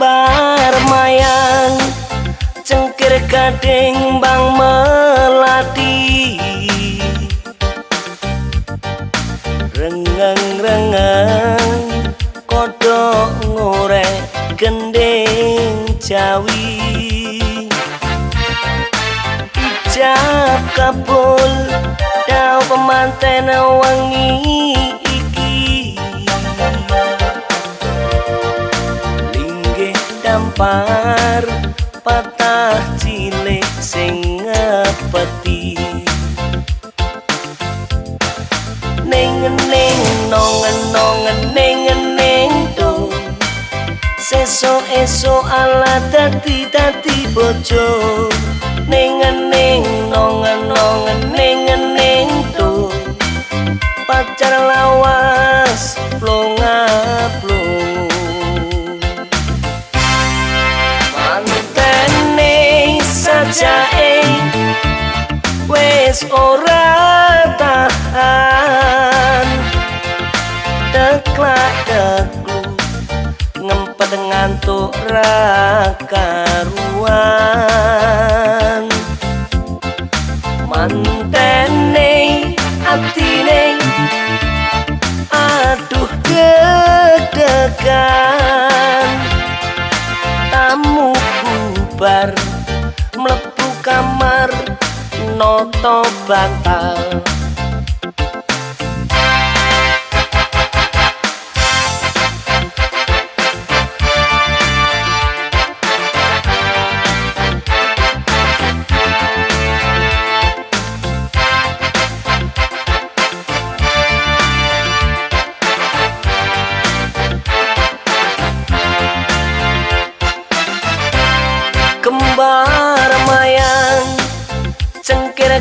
gambar mayang cengkir gading bang melati. Rengeng rengeng kodok ngorek gending jawi. Ijab kabul daun pemanten wangi. Dampar patah cilik sing ngepeti. Ning ning nong nong ning ning tu seso eso ala dadi dadi bojo ora tahan. Deklak deklu ngempet ngantuk rakaruan mantene atine aduh gedegan entend pas mal.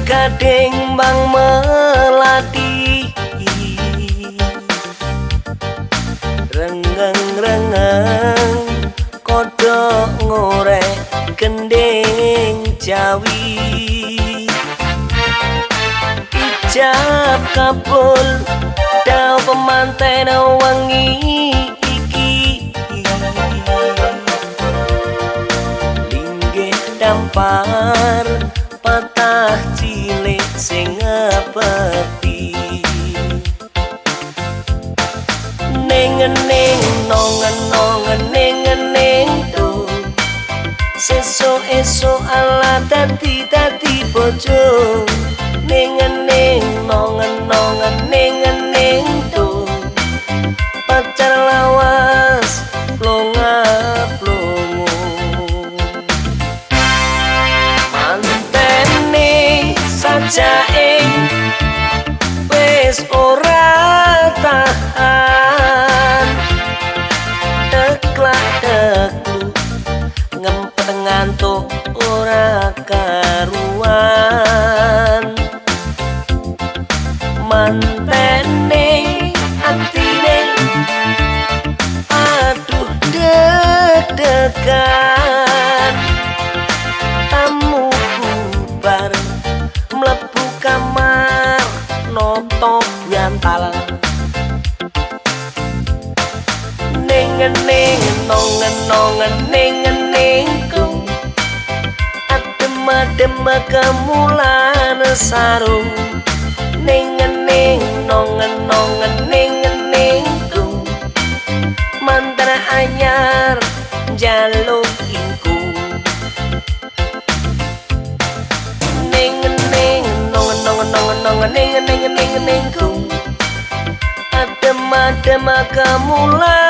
Gading bang melati. Renggeng renggeng kodok ngorek gending jawi. Ijab kabul dau pemanten wangi iki. Linggih dampar patah cilik sing ngepeti. Ning ning nong nong ning ning tu. Seso eso ala dadi dadi bojo. Ning Yeah. Nong nong ning ning ku adem adem kemulan sarung ning ning nong nong ning ning ku mantra anyar jaluk inku ning ning nong nong nong nong ning ning ning ning ku adem adem kemulan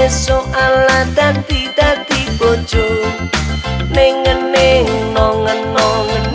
eso ala dati dati bojo. Nengen neng nongen nongen